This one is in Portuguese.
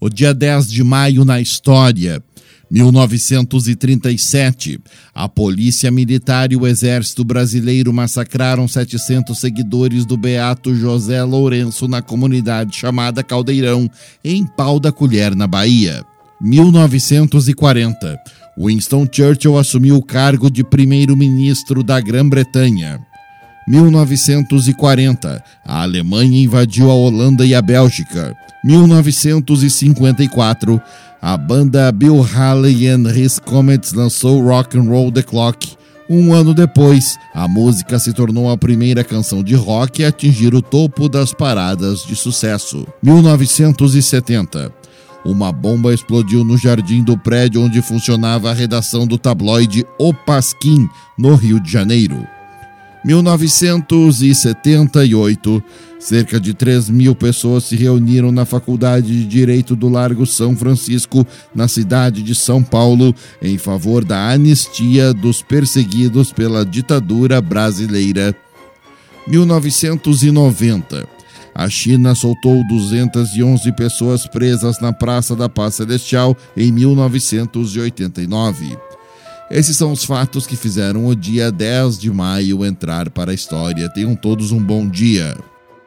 O dia 10 de maio na história. 1937, a Polícia Militar e o Exército Brasileiro massacraram 700 seguidores do Beato José Lourenço na comunidade chamada Caldeirão, em Pau da Colher, na Bahia. 1940, Winston Churchill assumiu o cargo de primeiro-ministro da Grã-Bretanha. 1940, a Alemanha invadiu a Holanda e a Bélgica. 1954, a banda Bill Haley and His Comets lançou Rock and Roll the Clock. Um ano depois, a música se tornou a primeira canção de rock a atingir o topo das paradas de sucesso. 1970. Uma bomba explodiu no jardim do prédio onde funcionava a redação do tabloide O Pasquim, no Rio de Janeiro. 1978, cerca de 3 mil pessoas se reuniram na Faculdade de Direito do Largo São Francisco, na cidade de São Paulo, em favor da anistia dos perseguidos pela ditadura brasileira. 1990. A China soltou 211 pessoas presas na Praça da Paz Celestial em 1989. Esses são os fatos que fizeram o dia 10 de maio entrar para a história. Tenham todos um bom dia.